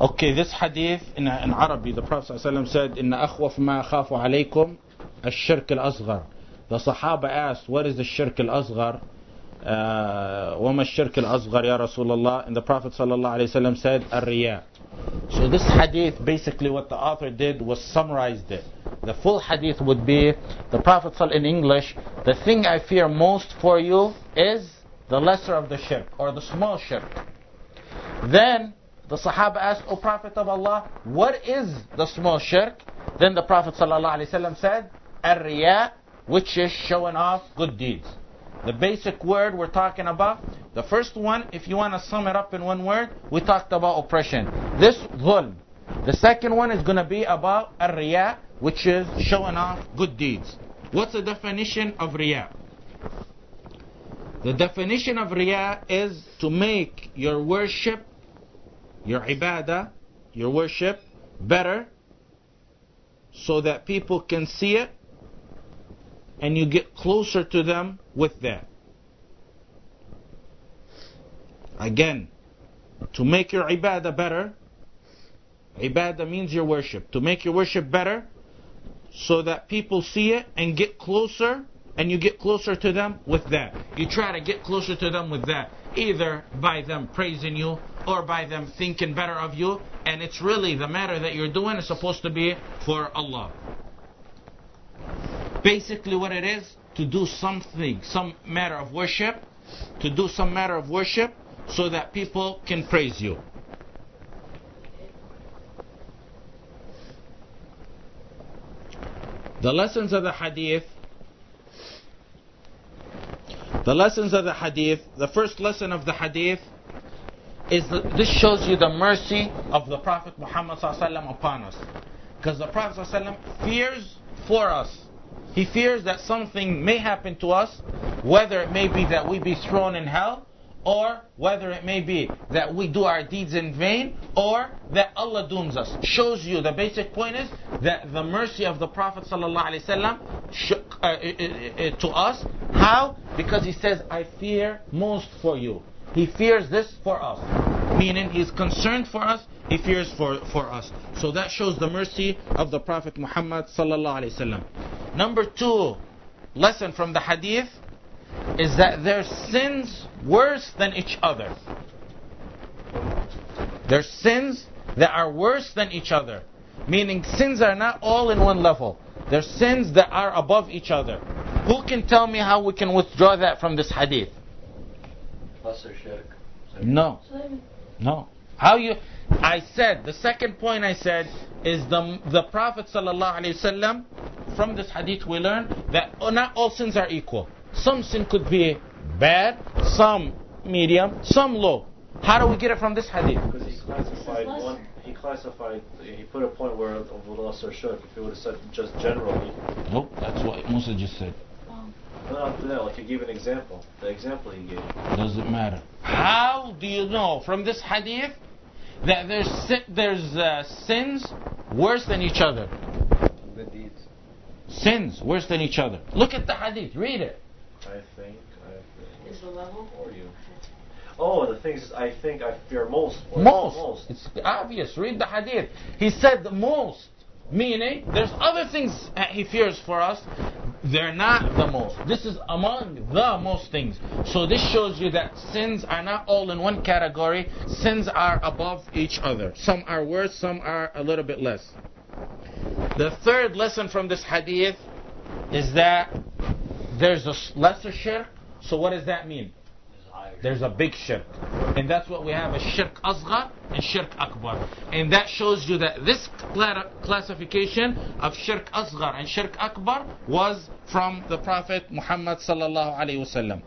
Okay, this hadith in, in Arabic, the Prophet ﷺ said, إن أخوف ما أخاف عليكم الشرك الأصغر. The Sahaba asked, what is the shirk al-asghar? Uh, وما الشرك الأصغر يا رسول الله? And the Prophet ﷺ said, الرياء. So this hadith, basically what the author did was summarized it. The full hadith would be, the Prophet ﷺ in English, the thing I fear most for you is the lesser of the shirk, or the small shirk. Then the Sahaba asked, O Prophet of Allah, what is the small shirk? Then the Prophet ﷺ said, Ar-Riya, which is showing off good deeds. The basic word we're talking about, the first one, if you want to sum it up in one word, we talked about oppression. This, dhulm. The second one is going to be about Ar-Riya, which is showing off good deeds. What's the definition of Riya? The definition of Riya is to make your worship your ibadah, your worship, better so that people can see it and you get closer to them with that. Again, to make your ibadah better, ibadah means your worship. To make your worship better so that people see it and get closer and you get closer to them with that. You try to get closer to them with that, either by them praising you or by them thinking better of you, and it's really the matter that you're doing is supposed to be for Allah. Basically, what it is to do something, some matter of worship, to do some matter of worship so that people can praise you. The lessons of the hadith the lessons of the hadith, the first lesson of the hadith is this shows you the mercy of the Prophet Muhammad upon us. Because the Prophet fears for us. He fears that something may happen to us, whether it may be that we be thrown in hell, or whether it may be that we do our deeds in vain, or that Allah dooms us. Shows you the basic point is that the mercy of the Prophet ﷺ uh, uh, uh, to us. How? Because he says, I fear most for you. He fears this for us. Meaning he's concerned for us, he fears for, for us. So that shows the mercy of the Prophet Muhammad ﷺ. Number two lesson from the hadith is that their sins worse than each other. Their sins that are worse than each other. Meaning sins are not all in one level. There's sins that are above each other. Who can tell me how we can withdraw that from this hadith? Lesser shirk. No. No. How you I said the second point I said is the the Prophet ﷺ from this hadith we learn that not all sins are equal. Some sin could be bad, some medium, some low. How do we get it from this hadith? Because he classified one. He classified. He put a point where of lesser shirk. If he would have said just generally. Nope, that's what Musa just said. No, not that. Like he gave an example. The example he gave. Doesn't matter. How do you know from this hadith that there's there's uh, sins worse than each other? Good deeds. Sins worse than each other. Look at the hadith. Read it. I think. I think. Is the level? Or you. Oh, the things I think I fear most. Most. Most. It's obvious. Read the hadith. He said the most. Meaning, there's other things he fears for us. They're not the most. This is among the most things. So this shows you that sins are not all in one category. Sins are above each other. Some are worse, some are a little bit less. The third lesson from this hadith is that there's a lesser shirk. So what does that mean? There's a big shirk. And that's what we have a shirk asghar and shirk akbar. And that shows you that this classification of shirk asghar and shirk akbar was from the Prophet Muhammad sallallahu alaihi wasallam.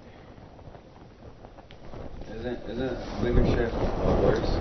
Isn't isn't bigger shirk worse?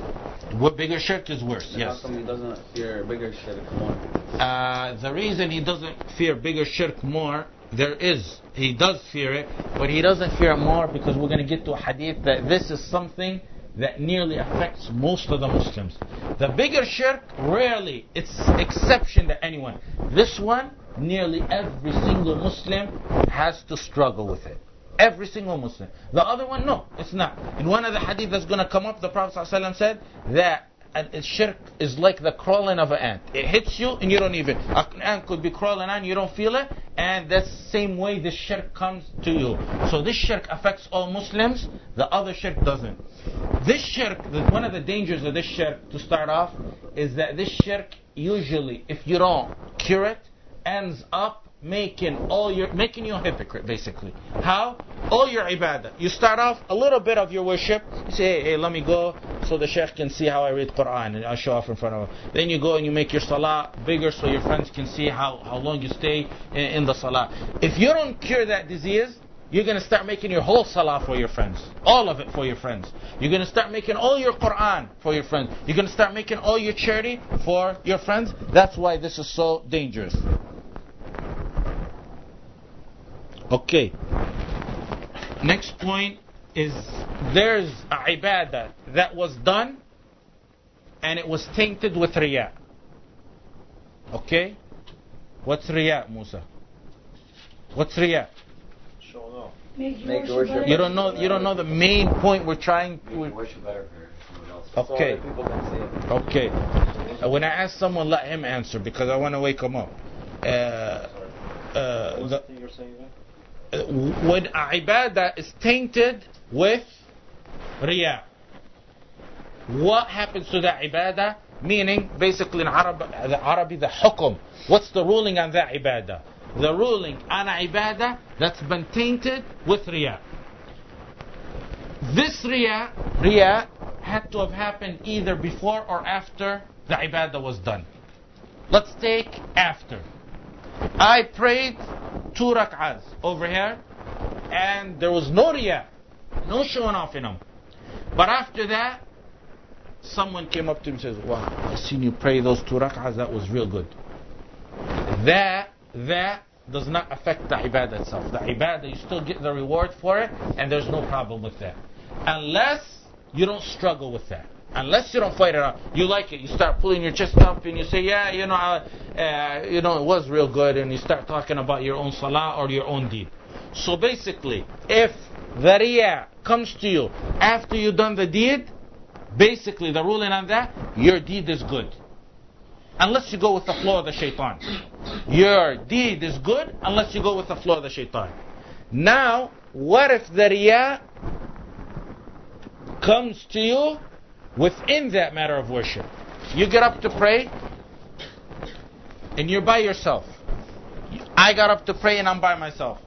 What bigger shirk is worse? Then How Yes. come he doesn't fear bigger shirk more? Uh, the reason he doesn't fear bigger shirk more, there is. He does fear it, but he doesn't fear it more because we're going to get to a hadith that this is something that nearly affects most of the Muslims. The bigger shirk, rarely, it's exception to anyone. This one, nearly every single Muslim has to struggle with it. Every single Muslim. The other one, no, it's not. In one of the hadith that's going to come up, the Prophet ﷺ said that and shirk is like the crawling of an ant. It hits you and you don't even. An ant could be crawling on, you don't feel it, and that's the same way the shirk comes to you. So this shirk affects all Muslims, the other shirk doesn't. This shirk, one of the dangers of this shirk, to start off, is that this shirk usually, if you don't cure it, ends up making all your making you a hypocrite basically how all your ibadah you start off a little bit of your worship you say hey, hey let me go so the sheikh can see how i read quran and i show off in front of him then you go and you make your salah bigger so your friends can see how, how long you stay in, in the salah if you don't cure that disease you're going to start making your whole salah for your friends. All of it for your friends. You're going to start making all your Quran for your friends. You're going to start making all your charity for your friends. That's why this is so dangerous. Okay. Next point is there's a ibadah that was done and it was tainted with riyah. Okay? What's riyah, Musa? What's riyah? Showing off. Make Make worship worship You don't know. You don't know the main point we're trying. Make We're, worship better for someone else. Okay. So other people can see it. okay. Uh, When I ask someone, let him answer because I want to wake him up. Uh, uh, What was the, when a ibadah is tainted with riyah, what happens to that ibadah? Meaning, basically in Arab, the Arabi, the hukum. What's the ruling on that ibadah? The ruling on a ibadah that's been tainted with riyah. This riyah, riyah had to have happened either before or after the ibadah was done. Let's take after. I prayed two rak'ahs over here, and there was no riyah, no showing off in them. But after that, someone came up to me and says, Wow, I seen you pray those two rak'ahs, that was real good. That, that does not affect the ibadah itself. The ibadah, you still get the reward for it, and there's no problem with that. Unless you don't struggle with that. Unless you don't fight it out, you like it. You start pulling your chest up and you say, "Yeah, you know, uh, you know, it was real good," and you start talking about your own salah or your own deed. So basically, if the riyah comes to you after you've done the deed, basically the ruling on that, your deed is good. Unless you go with the flow of the shaitan. Your deed is good unless you go with the flow of the shaitan. Now, what if the riyah comes to you within that matter of worship? You get up to pray and you're by yourself. I got up to pray and I'm by myself.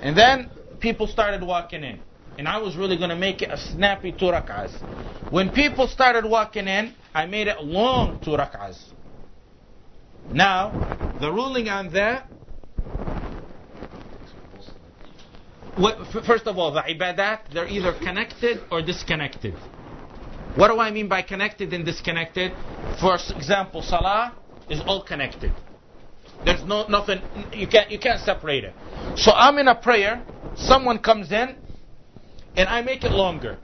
And then people started walking in. And I was really going to make it a snappy two rak'ahs. When people started walking in, I made it long two rak'ahs. Now, the ruling on that, what, first of all, the ibadat, they're either connected or disconnected. What do I mean by connected and disconnected? For example, salah is all connected. There's no nothing you can't you can't separate it. So I'm in a prayer, someone comes in, and I make it longer.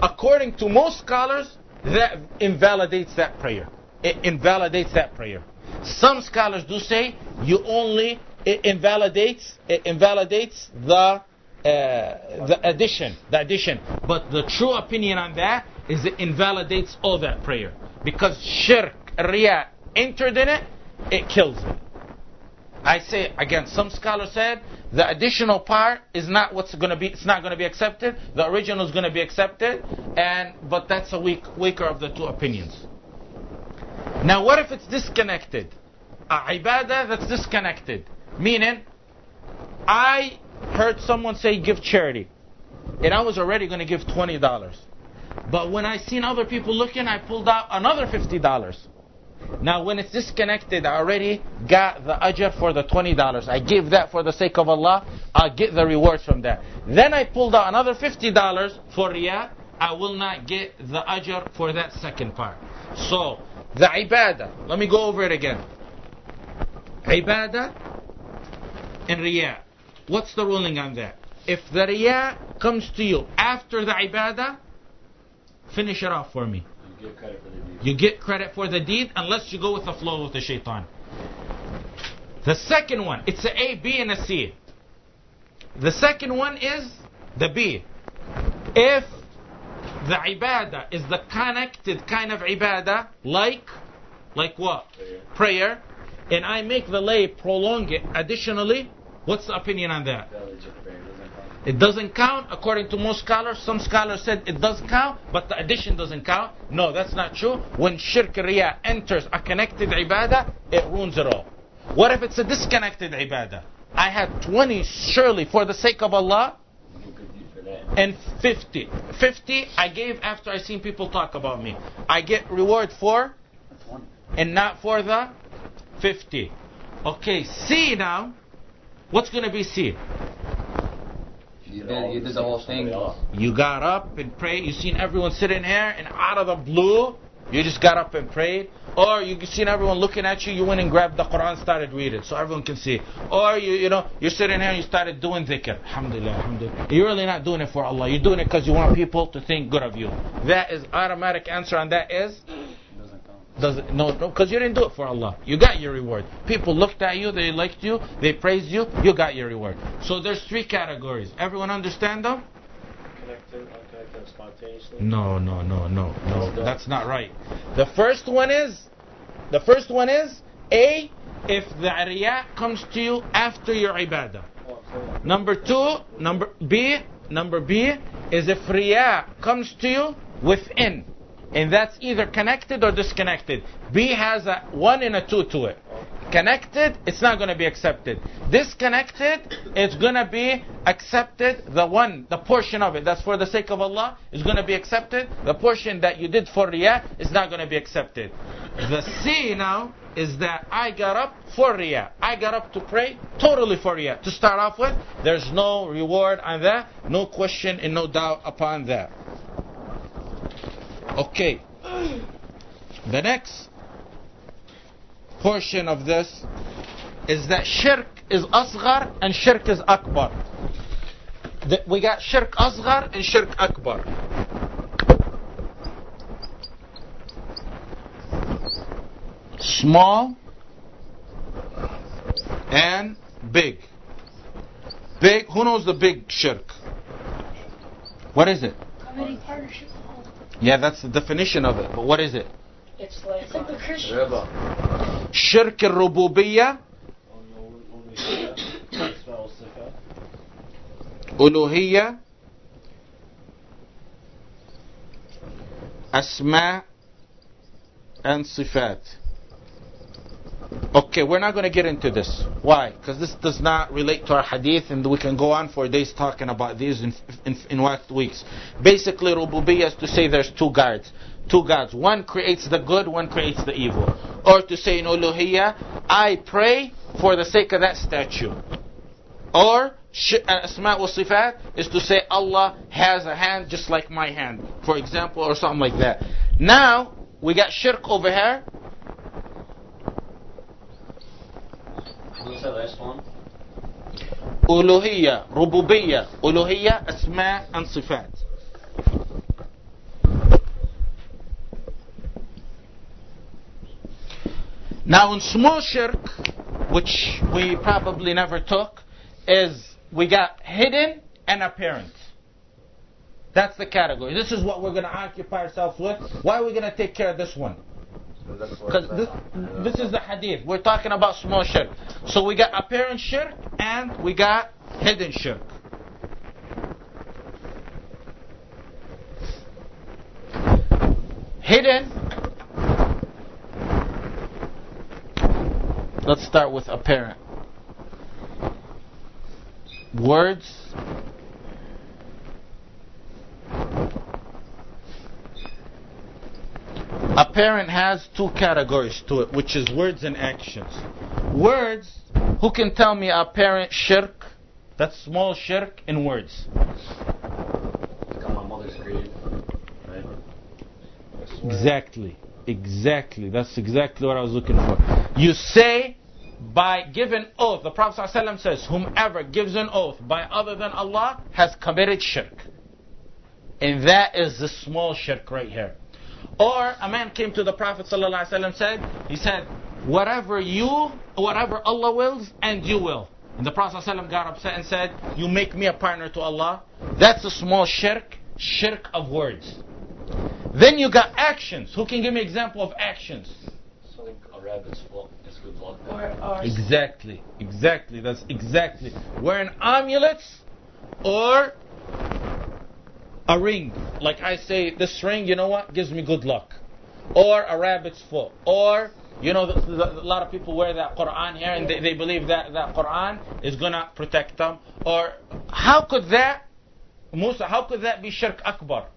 According to most scholars, that invalidates that prayer. It invalidates that prayer. Some scholars do say you only it invalidates it invalidates the uh, the addition, the addition. But the true opinion on that is it invalidates all that prayer because shirk, riyah entered in it, it kills it. I say again, some scholars said the additional part is not what's going to be. It's not going to be accepted. The original is going to be accepted, and but that's a weak, weaker of the two opinions. Now, what if it's disconnected? A ibadah that's disconnected, meaning I heard someone say give charity, and I was already going to give twenty dollars, but when I seen other people looking, I pulled out another fifty dollars. Now, when it's disconnected, I already got the ajr for the $20. I gave that for the sake of Allah. I'll get the rewards from that. Then I pulled out another $50 for riyah. I will not get the ajr for that second part. So, the ibadah. Let me go over it again. Ibadah and riyah. What's the ruling on that? If the riyah comes to you after the ibadah, finish it off for me. You give credit for the deed. You get credit for the deed unless you go with the flow of the shaitan. The second one, it's a A, B, and a C. The second one is the B. If the ibadah is the connected kind of ibadah, like, like what? Prayer. Prayer. And I make the lay prolong it additionally. What's the opinion on that? It doesn't count according to most scholars. Some scholars said it does count, but the addition doesn't count. No, that's not true. When shirk riya enters a connected ibadah, it ruins it all. What if it's a disconnected ibadah? I had 20 surely for the sake of Allah and 50. 50 I gave after I seen people talk about me. I get reward for and not for the 50. Okay, C now. What's going to be C? You did, you did the whole thing. You got up and prayed. You seen everyone sitting here, and out of the blue, you just got up and prayed. Or you seen everyone looking at you. You went and grabbed the Quran, started reading, so everyone can see. Or you, you know, you're sitting here and you started doing dhikr. Alhamdulillah, alhamdulillah. You're really not doing it for Allah. You're doing it because you want people to think good of you. That is automatic answer on that is Doesn't count. Does it, no, no, because you didn't do it for Allah. You got your reward. People looked at you, they liked you, they praised you, you got your reward. So there's three categories. Everyone understand them? Connected, unconnected, spontaneously. No, no, no, no, no. That's not right. The first one is, the first one is A, if the riya comes to you after your ibadah. Number two, number B, number B is if riya comes to you within. And that's either connected or disconnected. B has a one and a two to it. Connected, it's not going to be accepted. Disconnected, it's going to be accepted. The one, the portion of it that's for the sake of Allah is going to be accepted. The portion that you did for Riyah is not going to be accepted. The C now is that I got up for Riyah. I got up to pray totally for Riyah. To start off with, there's no reward on that, no question and no doubt upon that. Okay. The next portion of this is that shirk is asghar and shirk is akbar. That we got shirk asghar and shirk akbar. Small and big. Big, who knows the big shirk? What is it? Partnership. Yeah, that's the definition of it. But what is it? It's like, it's the Christians. Shirk al-rububiyyah. uluhiyya, Asma and Sifat. Okay, we're not going to get into this. Why? Because this does not relate to our hadith and we can go on for days talking about these in, in, in what weeks. Basically, rububiyyah is to say there's two gods. Two gods. One creates the good, one creates the evil. Or to say in uluhiyyah, I pray for the sake of that statue. Or uh, asma wa sifat is to say Allah has a hand just like my hand, for example, or something like that. Now we got shirk over here. Who's the last one? Uluhiyya, rububiyya, uluhiyya, asma and sifat. Now in small shirk, which we probably never took, is we got hidden and apparent. That's the category. This is what we're going to occupy ourselves with. Why are we going to take care of this one? Because this, this is the hadith. We're talking about small shirk. So we got apparent shirk and we got hidden shirk. Hidden. Let's start with apparent. Words. Apparent has two categories to it, which is words and actions. Words, who can tell me a parent shirk? That's small shirk in words. My mother's grave. Exactly. Exactly. That's exactly what I was looking for. You say by giving oath, the Prophet ﷺ says, whomever gives an oath by other than Allah has committed shirk. And that is the small shirk right here. Or a man came to the Prophet ﷺ said, he said, whatever you, whatever Allah wills, and you will. And the Prophet ﷺ got upset and said, you make me a partner to Allah. That's a small shirk, shirk of words. Then you got actions. Who can give me example of actions? Something a rabbit's foot is good luck. Or, or Exactly, exactly. That's exactly. Wearing amulets or a ring. Like I say, this ring, you know what, gives me good luck. Or a rabbit's foot. Or, you know, the, the, a lot of people wear that Quran here and they, they believe that that Quran is going to protect them. Or how could that, Musa, how could that be shirk akbar?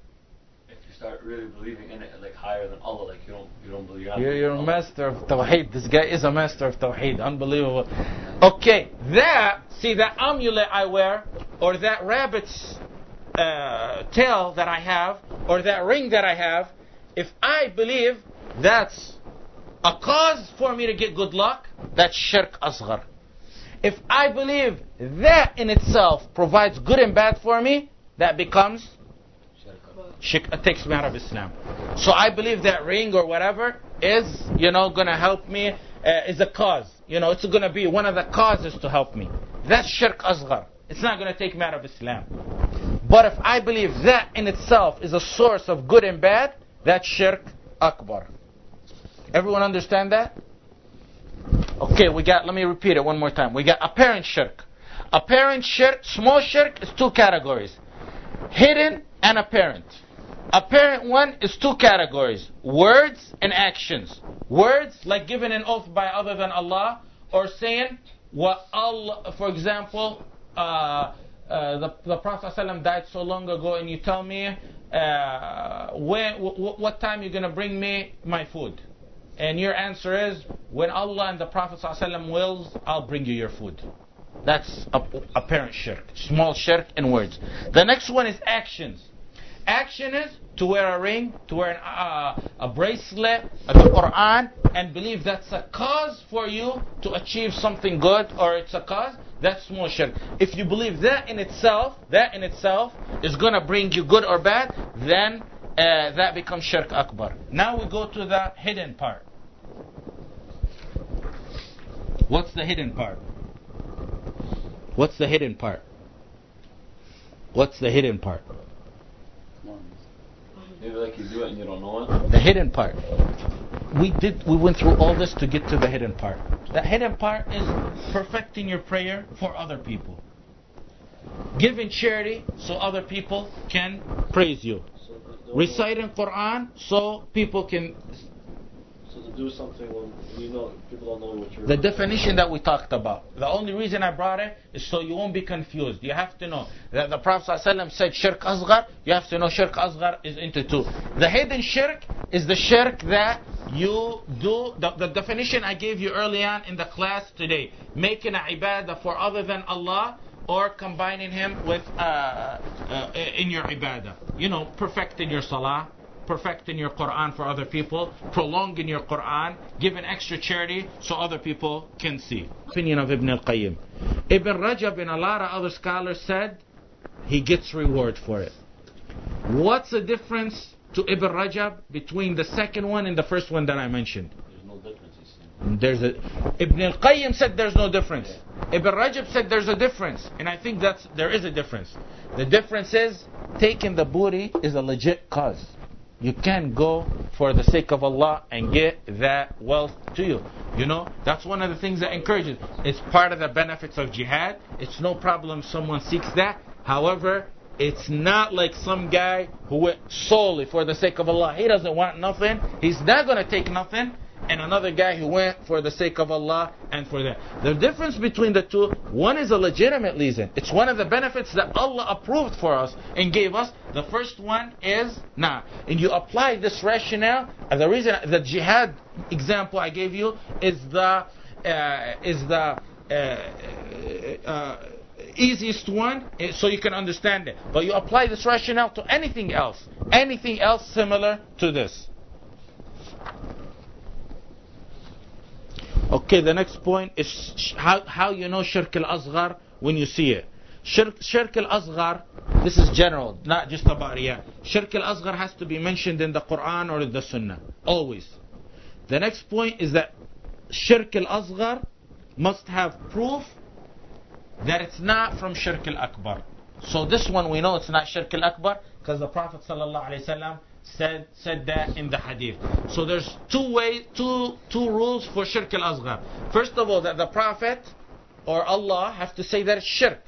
If you start really believing in it, like higher than Allah, like you don't, you don't believe. You're, you're a master of Tawheed. This guy is a master of Tawheed. Unbelievable. Okay, that, see that amulet I wear, or that rabbit's uh, tail that I have, or that ring that I have, if I believe that's a cause for me to get good luck, that's shirk asghar. If I believe that in itself provides good and bad for me, that becomes shirk, takes me out of Islam. So I believe that ring or whatever is, you know, going to help me, uh, is a cause. You know, it's going to be one of the causes to help me. That's shirk asghar. It's not going to take me out of Islam. But if I believe that in itself is a source of good and bad, that's shirk akbar. Everyone understand that? Okay, we got, let me repeat it one more time. We got apparent shirk. Apparent shirk, small shirk is two categories. Hidden and apparent. Apparent one is two categories. Words and actions. Words, like giving an oath by other than Allah, or saying what Allah, for example, uh, uh, the, the Prophet ﷺ died so long ago, and you tell me uh, when, w- what time you're going to bring me my food. And your answer is, when Allah and the Prophet ﷺ wills, I'll bring you your food. That's a- apparent shirk. Small shirk in words. The next one is actions. Action is to wear a ring, to wear an, uh, a bracelet, the Quran, and believe that's a cause for you to achieve something good, or it's a cause. That's small shirk. If you believe that in itself, that in itself is going to bring you good or bad, then uh, that becomes shirk akbar. Now we go to the hidden part. What's the hidden part? What's the hidden part? What's the hidden part? Maybe like you do it and you don't know it. The hidden part. We did. We went through all this to get to the hidden part. The hidden part is perfecting your prayer for other people. Giving charity so other people can praise you. Reciting Quran so people can. So to do something when you know people don't know what you're. The definition that we talked about. The only reason I brought it is so you won't be confused. You have to know that the Prophet ﷺ said shirk asghar. You have to know shirk asghar is into two. The hidden shirk is the shirk that you do. The, the definition I gave you early on in the class today. Making a ibadah for other than Allah or combining him with uh, uh, in your ibadah. You know, perfecting your salah, perfecting your Quran for other people, prolonging your Quran, giving extra charity so other people can see. Opinion of Ibn al-Qayyim. Ibn Rajab and a lot of other scholars said he gets reward for it. What's the difference to Ibn Rajab between the second one and the first one that I mentioned? There's no difference. There's a Ibn al-Qayyim said there's no difference. Ibn Rajab said there's a difference, and I think that's there is a difference. The difference is taking the booty is a legit cause. You can go for the sake of Allah and get that wealth to you. You know, that's one of the things that encourages. It's part of the benefits of jihad. It's no problem someone seeks that. However, it's not like some guy who went solely for the sake of Allah. He doesn't want nothing. He's not going to take nothing. And another guy who went for the sake of Allah and for that. The difference between the two, one is a legitimate reason. It's one of the benefits that Allah approved for us and gave us. The first one is nah. And you apply this rationale. And the reason, the jihad example I gave you is the uh, is the uh, uh, easiest one, eh, so you can understand it. But you apply this rationale to anything else, anything else similar to this. Okay, the next point is how, how you know shirk al-asghar when you see it. Shirk, shirk al-asghar, this is general, not just about riyah. Shirk al-asghar has to be mentioned in the Quran or in the Sunnah, always. The next point is that shirk al-asghar must have proof that it's not from shirk al-akbar. So this one we know it's not shirk al-akbar because the Prophet wasallam said said that in the hadith. So there's two ways, two two rules for shirk al-asghar. First of all, that the Prophet or Allah have to say that it's shirk.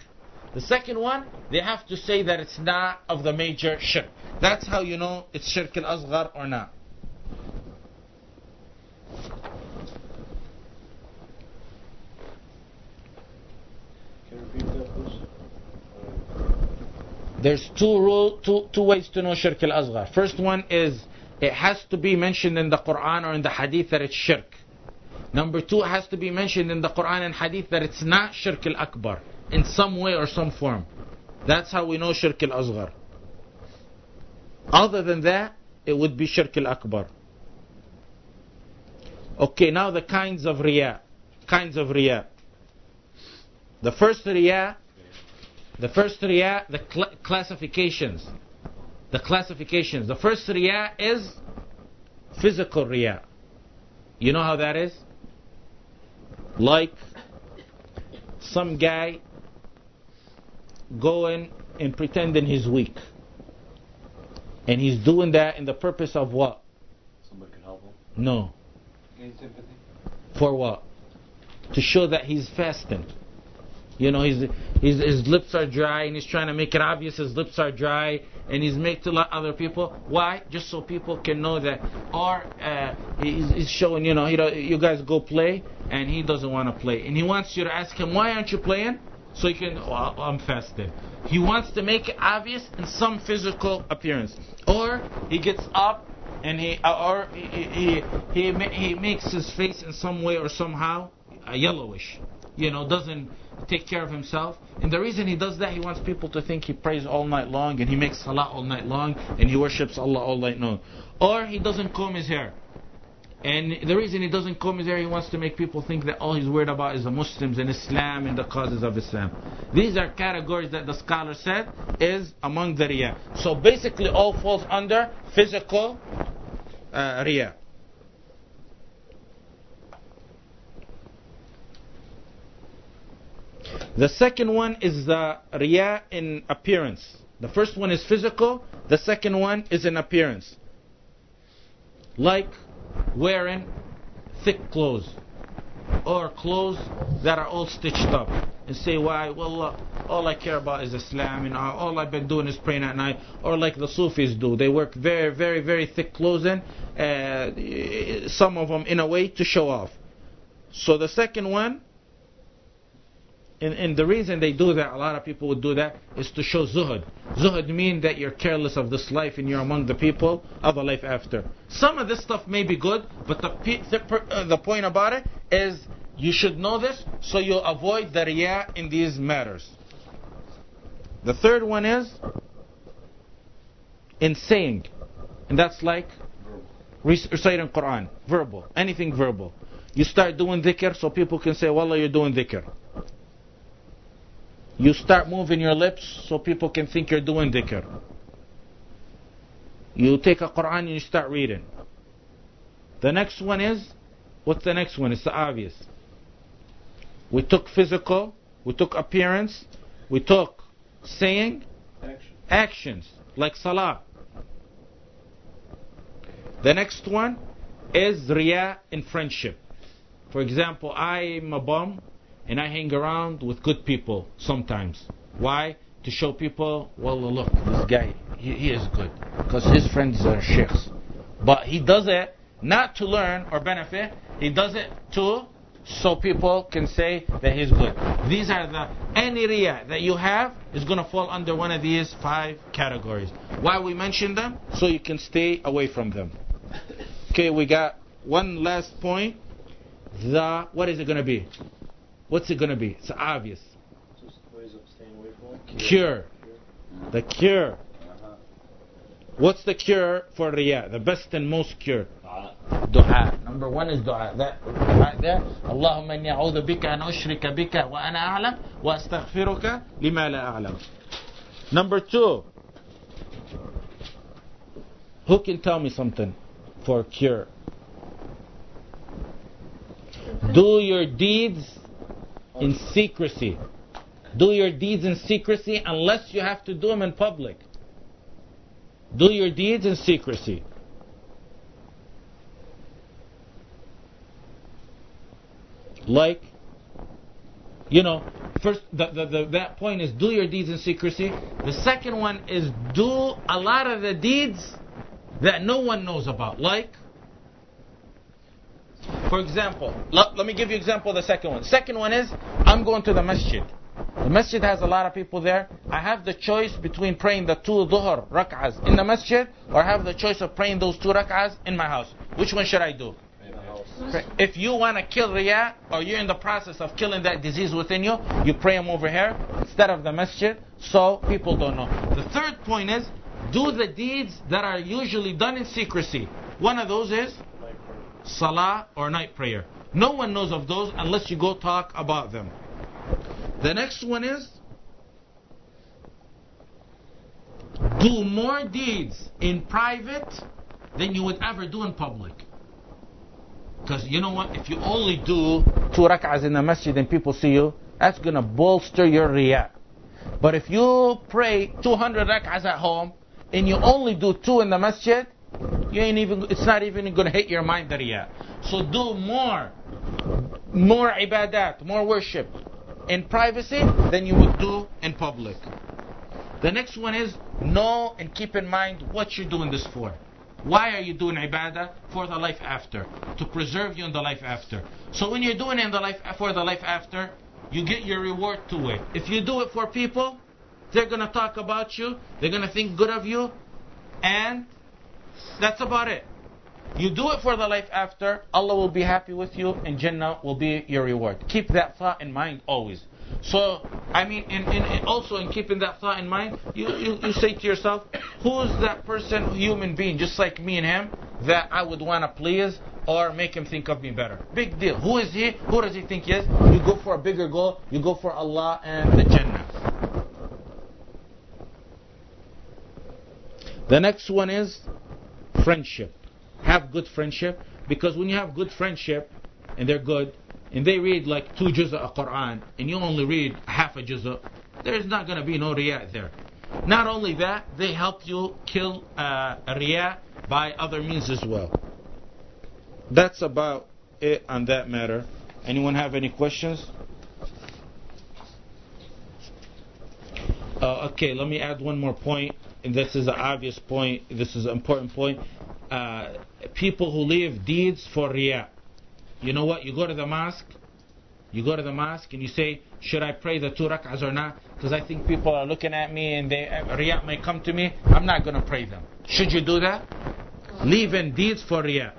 The second one, they have to say that it's not of the major shirk. That's how you know it's shirk al-asghar or not. Can you repeat that, please? There's two rule, two two ways to know shirk al-asghar. First one is it has to be mentioned in the Quran or in the hadith that it's shirk. Number two, it has to be mentioned in the Quran and hadith that it's not shirk al-akbar in some way or some form. That's how we know shirk al-asghar. Other than that, it would be shirk al-akbar. Okay, now the kinds of riya. Kinds of riya. The first riya the first riya, the cl- classifications. The classifications. The first riya is physical riya. You know how that is? Like some guy going and pretending he's weak. And he's doing that in the purpose of what? Somebody can help him. No. For what? To show that he's fasting. You know, his, his his lips are dry, and he's trying to make it obvious his lips are dry, and he's made to let other people. Why? Just so people can know that. Or uh, he's, he's showing, you know, he, you guys go play, and he doesn't want to play, and he wants you to ask him, why aren't you playing? So he can, well, I'm fasting. He wants to make it obvious in some physical appearance, or he gets up and he, or he he he, he makes his face in some way or somehow uh, yellowish you know, doesn't take care of himself. And the reason he does that, he wants people to think he prays all night long and he makes salah all night long and he worships Allah all night long. Or he doesn't comb his hair. And the reason he doesn't comb his hair, he wants to make people think that all he's worried about is the Muslims and Islam and the causes of Islam. These are categories that the scholar said is among the riyah. So basically all falls under physical uh, riyah. The second one is the riya in appearance. The first one is physical, the second one is in appearance. Like wearing thick clothes or clothes that are all stitched up and say why well all I care about is Islam and all I've been doing is praying at night or like the Sufis do they work very very very thick clothing uh, some of them in a way to show off so the second one and, and the reason they do that, a lot of people would do that, is to show zuhud. Zuhud means that you're careless of this life and you're among the people of the life after. Some of this stuff may be good, but the, the, uh, the point about it is you should know this so you'll avoid the riyah in these matters. The third one is in saying, and that's like rec- reciting Quran, verbal, anything verbal. You start doing dhikr so people can say, Wallah, you're doing dhikr. You start moving your lips so people can think you're doing dhikr. You take a Quran and you start reading. The next one is, what's the next one? It's the obvious. We took physical, we took appearance, we took saying, Action. actions, like salah. The next one is riya in friendship. For example, I'm a bum and I hang around with good people sometimes. Why? To show people, well, look, this guy, he, he is good. Because his friends are sheikhs. But he does it not to learn or benefit, he does it to so people can say that he's good. These are the any riya that you have is going to fall under one of these five categories. Why we mention them? So you can stay away from them. Okay, we got one last point. The what is it going to be? what's it going to be? It's obvious. Cure. The cure. Uh-huh. What's the cure for riyah? The best and most cure. Dua. Number one is dua. That right there. Allahumma inni a'udhu bika an ushrika bika wa ana a'lam wa astaghfiruka lima la a'lam. Number two. Who can tell me something for cure? Do your deeds in secrecy do your deeds in secrecy unless you have to do them in public Do your deeds in secrecy. Like, you know, first the, the, the, that point is do your deeds in secrecy. The second one is do a lot of the deeds that no one knows about. Like, for example, let, let me give you example of the second one. Second one is I'm going to the masjid. The masjid has a lot of people there. I have the choice between praying the two dhuhr rak'ahs in the masjid or I have the choice of praying those two rak'ahs in my house. Which one should I do? If you want to kill riyah or you're in the process of killing that disease within you, you pray them over here instead of the masjid so people don't know. The third point is do the deeds that are usually done in secrecy. One of those is salah or night prayer. No one knows of those unless you go talk about them. The next one is do more deeds in private than you would ever do in public. Because you know what? If you only do two rak'ahs in the masjid and people see you, that's going to bolster your riyah. But if you pray 200 rak'ahs at home and you only do two in the masjid, you ain't even, it's not even going to hit your mind the yet. So do more, more ibadat, more worship in privacy than you would do in public. The next one is know and keep in mind what you're doing this for. Why are you doing ibadah? For the life after. To preserve you in the life after. So when you're doing it in the life for the life after, you get your reward to it. If you do it for people, they're gonna talk about you, they're gonna think good of you, and that's about it. You do it for the life after, Allah will be happy with you, and Jannah will be your reward. Keep that thought in mind always. So, I mean, in, in, also in keeping that thought in mind, you, you, you say to yourself, who's that person, human being, just like me and him, that I would want to please or make him think of me better? Big deal. Who is he? Who does he think he is? You go for a bigger goal. You go for Allah and the Jannah. The next one is friendship. Have good friendship because when you have good friendship and they're good and they read like two juz of Quran and you only read half a juz, there's not going to be no riyah there. Not only that, they help you kill uh, riyah by other means as well. That's about it on that matter. Anyone have any questions? Uh, okay, let me add one more point. And this is an obvious point. This is an important point. Uh, people who leave deeds for riyah. You know what? You go to the mosque. You go to the mosque and you say, should I pray the two rak'ahs or not? Because I think people are looking at me and they riyah may come to me. I'm not going to pray them. Should you do that? Leaving deeds for riyah.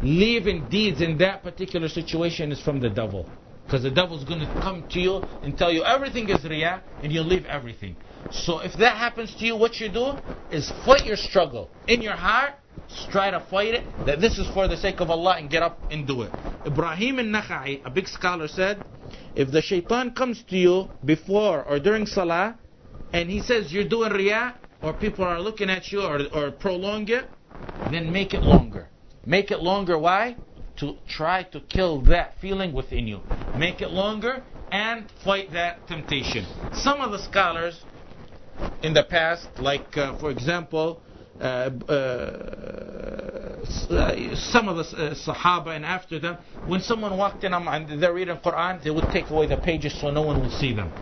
Leaving deeds in that particular situation is from the devil. Because the devil's going to come to you and tell you everything is riyah and you leave everything. So if that happens to you, what you do is fight your struggle. In your heart, try to fight it, that this is for the sake of Allah and get up and do it. Ibrahim al-Nakha'i, a big scholar said, if the shaitan comes to you before or during salah, and he says you're doing riyah, or people are looking at you or, or prolong it, then make it longer. Make it longer, why? To try to kill that feeling within you. Make it longer and fight that temptation. Some of the scholars in the past, like uh, for example, uh, uh, some of the uh, Sahaba and after them, when someone walked in and they're reading Quran, they would take away the pages so no one will see them.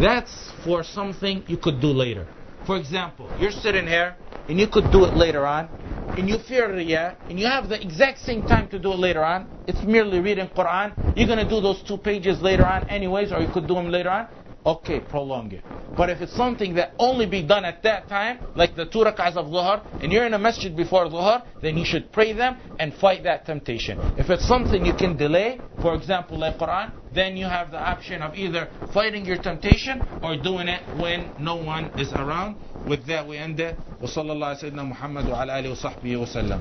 That's for something you could do later. For example, you're sitting here and you could do it later on, and you fear riyah, and you have the exact same time to do it later on. It's merely reading Quran. You're going to do those two pages later on, anyways, or you could do them later on. Okay, prolong it. But if it's something that only be done at that time, like the two rak'ahs of Dhuhr, and you're in a masjid before Dhuhr, then you should pray them and fight that temptation. If it's something you can delay, for example, like Quran, then you have the option of either fighting your temptation or doing it when no one is around. With that, we end it. وصلى الله على